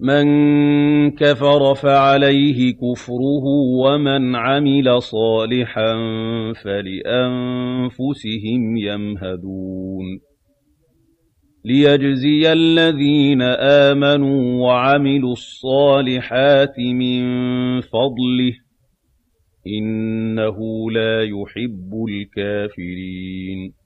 مَن كَفَرَ فَعَلَيْهِ كُفْرُهُ وَمَنْ عَمِلَ صَالِحًا فَلِأَنفُسِهِمْ يَمْهَدُونَ. لِيَجْزِيَ الَّذِينَ آمَنُوا وَعَمِلُوا الصَّالِحَاتِ مِن فَضْلِهِ ۚ. إِنَّهُ لَا يُحِبُّ الْكَافِرِينَ.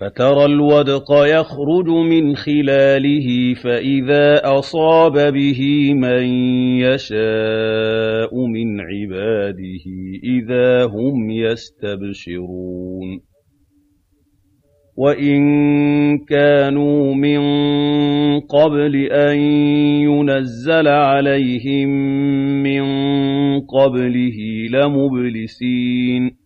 فَتَرَى الْوَدْقَ يَخْرُجُ مِنْ خِلَالِهِ فَإِذَا أَصَابَ بِهِ مَن يَشَاءُ مِنْ عِبَادِهِ إِذَا هُمْ يَسْتَبْشِرُونَ. وَإِن كَانُوا مِن قَبْلِ أَن يُنَزَّلَ عَلَيْهِم مِّن قَبْلِهِ لَمُبْلِسِينَ.